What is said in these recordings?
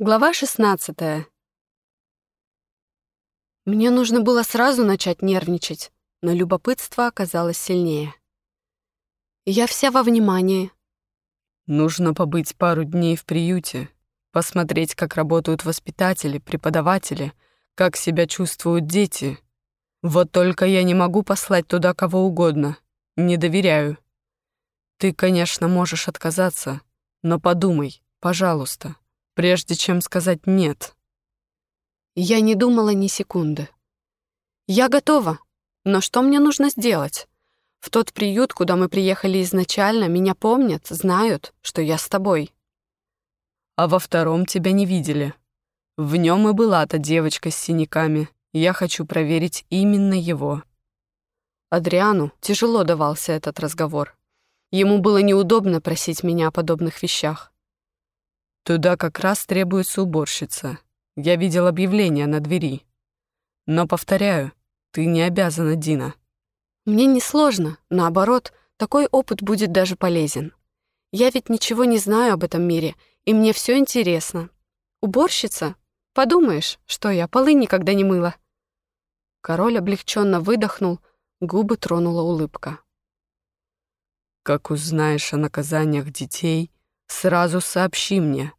Глава 16. Мне нужно было сразу начать нервничать, но любопытство оказалось сильнее. Я вся во внимании. Нужно побыть пару дней в приюте, посмотреть, как работают воспитатели, преподаватели, как себя чувствуют дети. Вот только я не могу послать туда кого угодно. Не доверяю. Ты, конечно, можешь отказаться, но подумай, пожалуйста прежде чем сказать «нет». Я не думала ни секунды. Я готова, но что мне нужно сделать? В тот приют, куда мы приехали изначально, меня помнят, знают, что я с тобой. А во втором тебя не видели. В нем и была та девочка с синяками. Я хочу проверить именно его. Адриану тяжело давался этот разговор. Ему было неудобно просить меня о подобных вещах. Туда как раз требуется уборщица. Я видел объявление на двери. Но, повторяю, ты не обязана, Дина. Мне не сложно. Наоборот, такой опыт будет даже полезен. Я ведь ничего не знаю об этом мире, и мне все интересно. Уборщица? Подумаешь, что я полы никогда не мыла. Король облегченно выдохнул, губы тронула улыбка. Как узнаешь о наказаниях детей, сразу сообщи мне.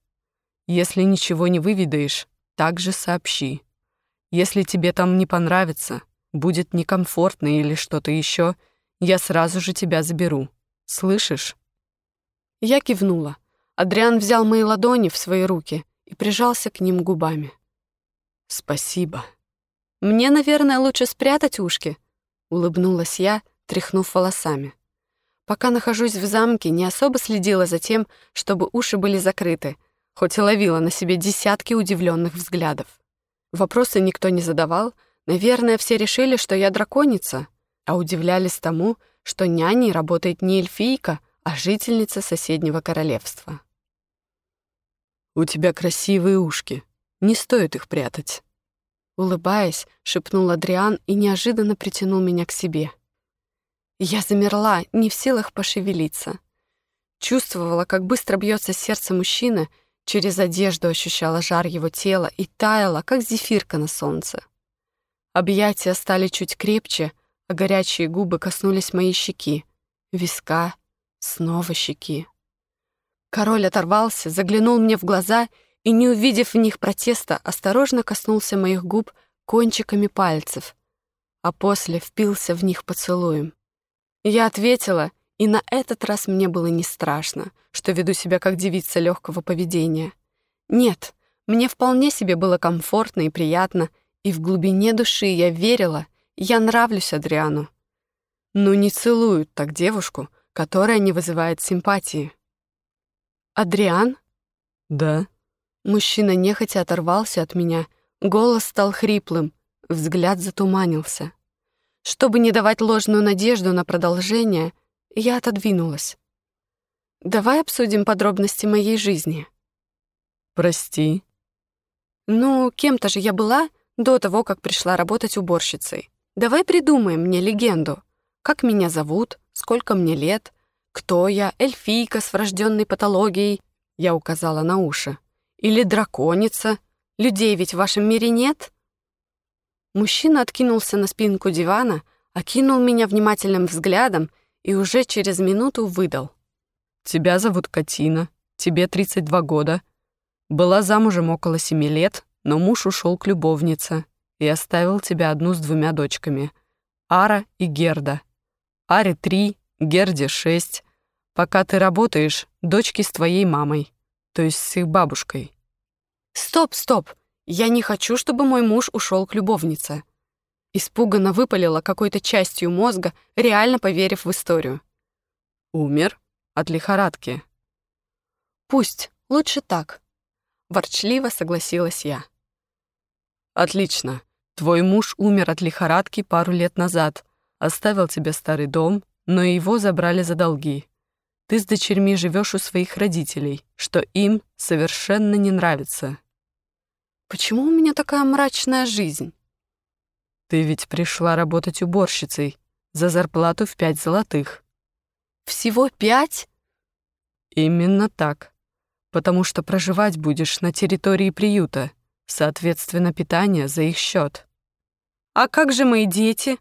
Если ничего не выведаешь, также сообщи. Если тебе там не понравится, будет некомфортно или что-то еще, я сразу же тебя заберу. Слышишь?» Я кивнула. Адриан взял мои ладони в свои руки и прижался к ним губами. «Спасибо». «Мне, наверное, лучше спрятать ушки», — улыбнулась я, тряхнув волосами. Пока нахожусь в замке, не особо следила за тем, чтобы уши были закрыты — хоть и ловила на себе десятки удивленных взглядов. Вопросы никто не задавал, наверное, все решили, что я драконица, а удивлялись тому, что няней работает не эльфийка, а жительница соседнего королевства. «У тебя красивые ушки, не стоит их прятать». Улыбаясь, шепнул Адриан и неожиданно притянул меня к себе. Я замерла, не в силах пошевелиться. Чувствовала, как быстро бьется сердце мужчины, Через одежду ощущала жар его тела и таяла, как зефирка на солнце. Объятия стали чуть крепче, а горячие губы коснулись моей щеки, виска, снова щеки. Король оторвался, заглянул мне в глаза и, не увидев в них протеста, осторожно коснулся моих губ кончиками пальцев, а после впился в них поцелуем. Я ответила и на этот раз мне было не страшно, что веду себя как девица легкого поведения. Нет, мне вполне себе было комфортно и приятно, и в глубине души я верила, я нравлюсь Адриану. Но не целуют так девушку, которая не вызывает симпатии. «Адриан?» «Да». Мужчина нехотя оторвался от меня, голос стал хриплым, взгляд затуманился. Чтобы не давать ложную надежду на продолжение, я отодвинулась. «Давай обсудим подробности моей жизни». «Прости». «Ну, кем-то же я была до того, как пришла работать уборщицей. Давай придумаем мне легенду. Как меня зовут, сколько мне лет, кто я, эльфийка с врожденной патологией, я указала на уши, или драконица. Людей ведь в вашем мире нет?» Мужчина откинулся на спинку дивана, окинул меня внимательным взглядом и уже через минуту выдал. «Тебя зовут Катина, тебе 32 года. Была замужем около семи лет, но муж ушел к любовнице и оставил тебя одну с двумя дочками. Ара и Герда. Аре три, Герде шесть. Пока ты работаешь, дочки с твоей мамой, то есть с их бабушкой». «Стоп, стоп! Я не хочу, чтобы мой муж ушел к любовнице. Испуганно выпалила какой-то частью мозга, реально поверив в историю. «Умер от лихорадки». «Пусть, лучше так», — ворчливо согласилась я. «Отлично. Твой муж умер от лихорадки пару лет назад, оставил тебе старый дом, но его забрали за долги. Ты с дочерьми живешь у своих родителей, что им совершенно не нравится». «Почему у меня такая мрачная жизнь?» Ты ведь пришла работать уборщицей за зарплату в пять золотых. Всего пять? Именно так. потому что проживать будешь на территории приюта, соответственно, питание за их счет. А как же мои дети?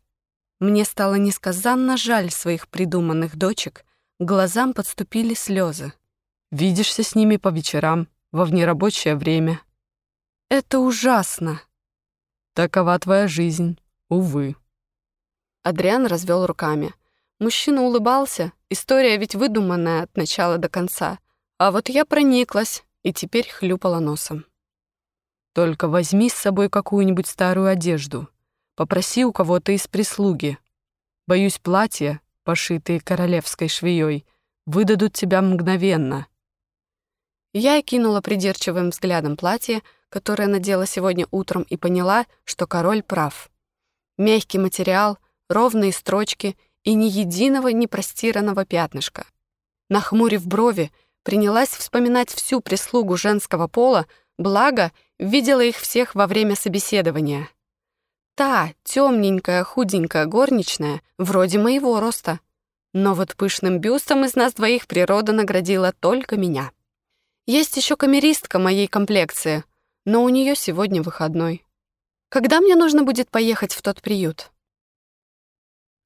Мне стало несказанно жаль своих придуманных дочек, глазам подступили слезы. Видишься с ними по вечерам, во внерабочее время. Это ужасно. Такова твоя жизнь, увы. Адриан развел руками. Мужчина улыбался, история ведь выдуманная от начала до конца. А вот я прониклась и теперь хлюпала носом. Только возьми с собой какую-нибудь старую одежду. Попроси у кого-то из прислуги. Боюсь, платья, пошитые королевской швеей, выдадут тебя мгновенно. Я кинула придирчивым взглядом платье, которое надела сегодня утром, и поняла, что король прав. Мягкий материал, ровные строчки — и ни единого непростиранного пятнышка. Нахмурив брови, принялась вспоминать всю прислугу женского пола, благо видела их всех во время собеседования. Та, темненькая, худенькая горничная, вроде моего роста. Но вот пышным бюстом из нас двоих природа наградила только меня. Есть еще камеристка моей комплекции, но у нее сегодня выходной. Когда мне нужно будет поехать в тот приют?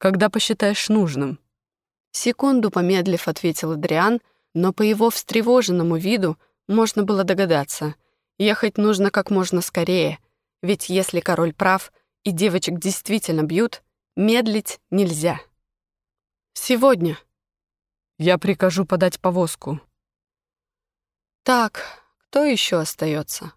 когда посчитаешь нужным». Секунду помедлив, ответил Адриан, но по его встревоженному виду можно было догадаться. Ехать нужно как можно скорее, ведь если король прав и девочек действительно бьют, медлить нельзя. «Сегодня». «Я прикажу подать повозку». «Так, кто еще остается?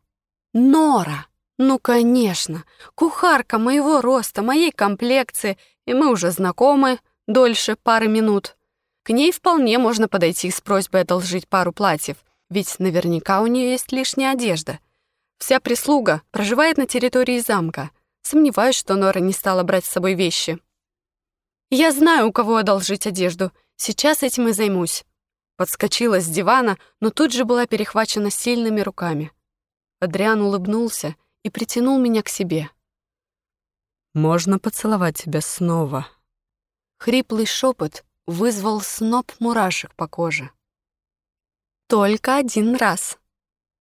«Нора!» Ну, конечно, кухарка моего роста, моей комплекции, и мы уже знакомы дольше пары минут. К ней вполне можно подойти с просьбой одолжить пару платьев, ведь наверняка у нее есть лишняя одежда. Вся прислуга проживает на территории замка. Сомневаюсь, что Нора не стала брать с собой вещи. Я знаю, у кого одолжить одежду. Сейчас этим и займусь. Подскочила с дивана, но тут же была перехвачена сильными руками. Адриан улыбнулся и притянул меня к себе. «Можно поцеловать тебя снова?» Хриплый шепот вызвал сноп мурашек по коже. «Только один раз!»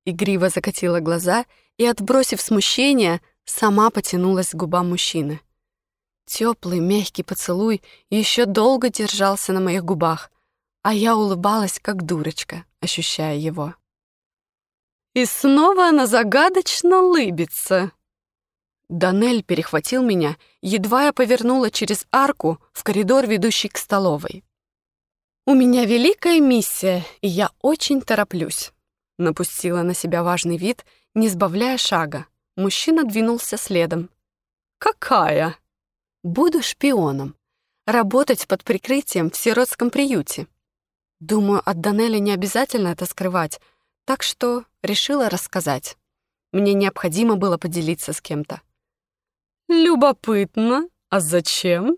Игриво закатила глаза и, отбросив смущение, сама потянулась к губам мужчины. Теплый, мягкий поцелуй еще долго держался на моих губах, а я улыбалась, как дурочка, ощущая его. И снова она загадочно лыбится. Данель перехватил меня, едва я повернула через арку в коридор, ведущий к столовой. «У меня великая миссия, и я очень тороплюсь», — напустила на себя важный вид, не сбавляя шага. Мужчина двинулся следом. «Какая?» «Буду шпионом. Работать под прикрытием в сиротском приюте. Думаю, от Данеля не обязательно это скрывать, так что решила рассказать. Мне необходимо было поделиться с кем-то. «Любопытно. А зачем?»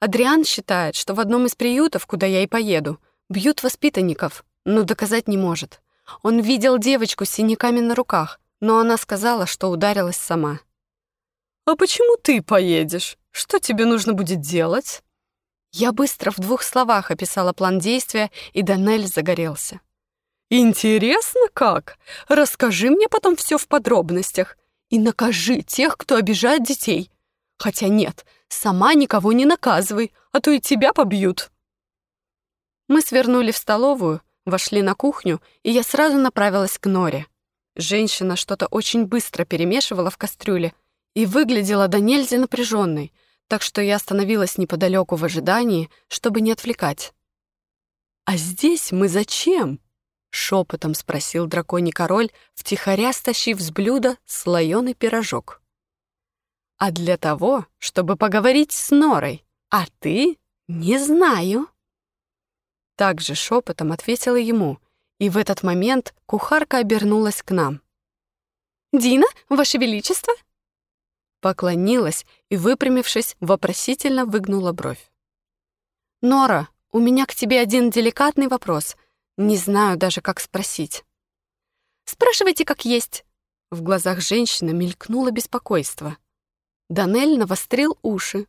Адриан считает, что в одном из приютов, куда я и поеду, бьют воспитанников, но доказать не может. Он видел девочку с синяками на руках, но она сказала, что ударилась сама. «А почему ты поедешь? Что тебе нужно будет делать?» Я быстро в двух словах описала план действия, и Данель загорелся. «Интересно как? Расскажи мне потом все в подробностях и накажи тех, кто обижает детей. Хотя нет, сама никого не наказывай, а то и тебя побьют». Мы свернули в столовую, вошли на кухню, и я сразу направилась к Норе. Женщина что-то очень быстро перемешивала в кастрюле и выглядела до нельзя напряженной, так что я остановилась неподалеку в ожидании, чтобы не отвлекать. «А здесь мы зачем?» Шепотом спросил драконий король, втихаря стащив с блюда слоеный пирожок. «А для того, чтобы поговорить с Норой. А ты? Не знаю». Также шепотом ответила ему, и в этот момент кухарка обернулась к нам. «Дина, Ваше Величество?» Поклонилась и, выпрямившись, вопросительно выгнула бровь. «Нора, у меня к тебе один деликатный вопрос — не знаю даже, как спросить. «Спрашивайте, как есть». В глазах женщины мелькнуло беспокойство. Данель навострил уши.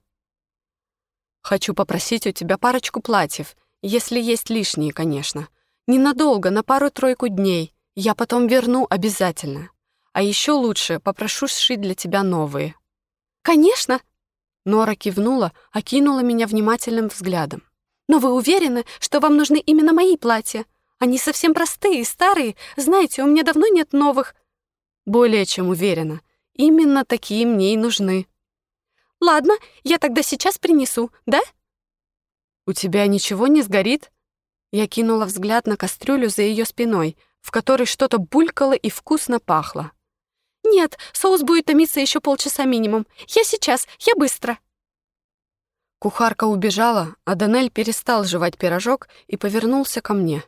«Хочу попросить у тебя парочку платьев, если есть лишние, конечно. Ненадолго, на пару-тройку дней. Я потом верну обязательно. А еще лучше попрошу сшить для тебя новые». «Конечно!» Нора кивнула, окинула меня внимательным взглядом. «Но вы уверены, что вам нужны именно мои платья? Они совсем простые и старые. Знаете, у меня давно нет новых». «Более чем уверена. Именно такие мне и нужны». «Ладно, я тогда сейчас принесу, да?» «У тебя ничего не сгорит?» Я кинула взгляд на кастрюлю за ее спиной, в которой что-то булькало и вкусно пахло. «Нет, соус будет томиться еще полчаса минимум. Я сейчас, я быстро». Кухарка убежала, а Данель перестал жевать пирожок и повернулся ко мне.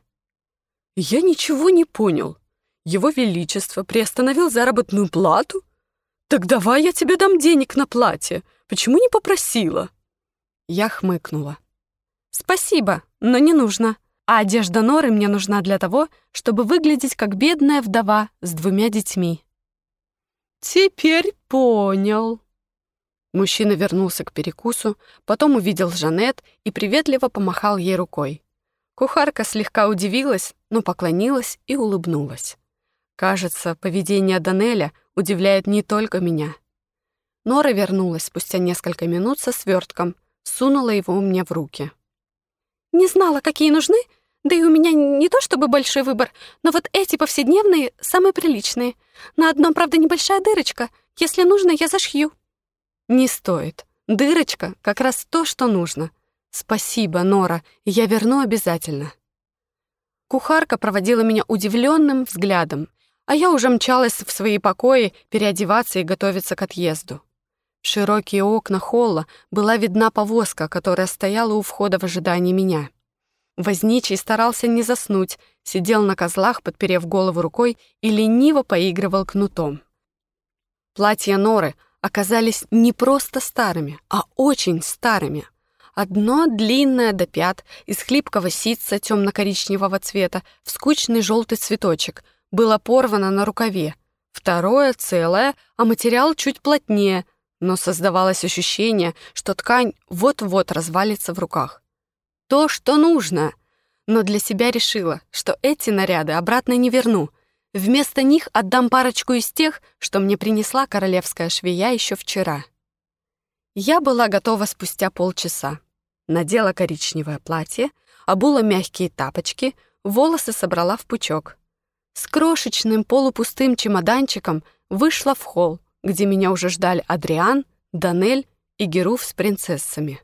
«Я ничего не понял. Его Величество приостановил заработную плату? Так давай я тебе дам денег на платье. Почему не попросила?» Я хмыкнула. «Спасибо, но не нужно. А одежда Норы мне нужна для того, чтобы выглядеть как бедная вдова с двумя детьми». «Теперь понял». Мужчина вернулся к перекусу, потом увидел Жанет и приветливо помахал ей рукой. Кухарка слегка удивилась, но поклонилась и улыбнулась. Кажется, поведение Данеля удивляет не только меня. Нора вернулась спустя несколько минут со свертком, сунула его мне в руки. «Не знала, какие нужны, да и у меня не то чтобы большой выбор, но вот эти повседневные самые приличные. На одном, правда, небольшая дырочка. Если нужно, я зашью». «Не стоит. Дырочка — как раз то, что нужно. Спасибо, Нора, я верну обязательно». Кухарка проводила меня удивленным взглядом, а я уже мчалась в свои покои переодеваться и готовиться к отъезду. В широкие окна холла была видна повозка, которая стояла у входа в ожидании меня. Возничий старался не заснуть, сидел на козлах, подперев голову рукой и лениво поигрывал кнутом. Платья Норы оказались не просто старыми, а очень старыми. Одно длинное до пят, из хлипкого ситца темно-коричневого цвета, в скучный желтый цветочек, было порвано на рукаве. Второе целое, а материал чуть плотнее, но создавалось ощущение, что ткань вот-вот развалится в руках то, что нужно. Но для себя решила, что эти наряды обратно не верну. Вместо них отдам парочку из тех, что мне принесла королевская швея еще вчера. Я была готова спустя полчаса. Надела коричневое платье, обула мягкие тапочки, волосы собрала в пучок. С крошечным полупустым чемоданчиком вышла в холл, где меня уже ждали Адриан, Данель и Геруф с принцессами.